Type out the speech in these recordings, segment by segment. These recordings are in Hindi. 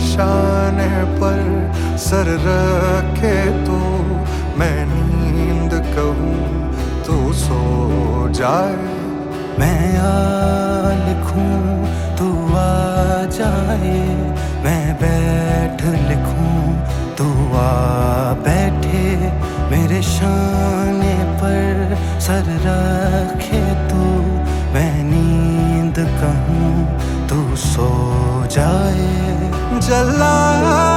मेरे शाने पर सर रखे तू मैं नींद कहूँ तू सो जाए। मैं आ लिखूं तू आ जाए। मैं बैठ लिखूं तू आ बैठे। मेरे शाने पर सर रखे तू मैं नींद कहूँ तू सो जाए। चला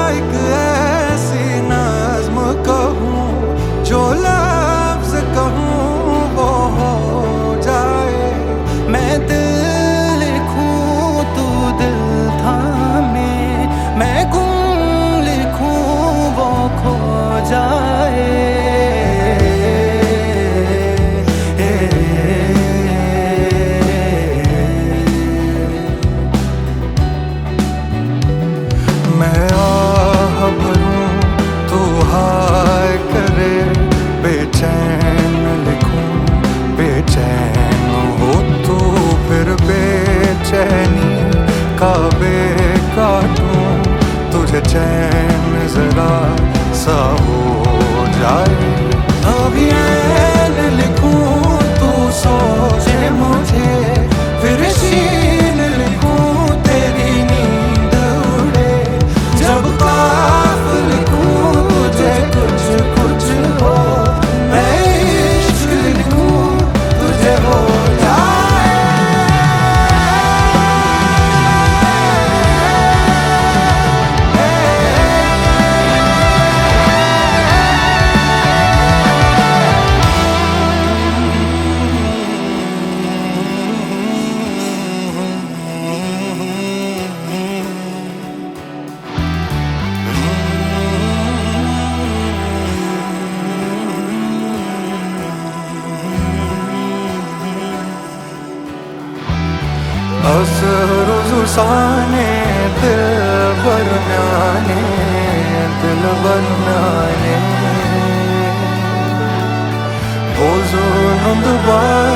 का काटूं तुझे चैन जरा सा हो जाए। ऐन असरुसाने दिल बरम्याने दिल बरम्याने बोझो नंदबाने दिल बरम्याने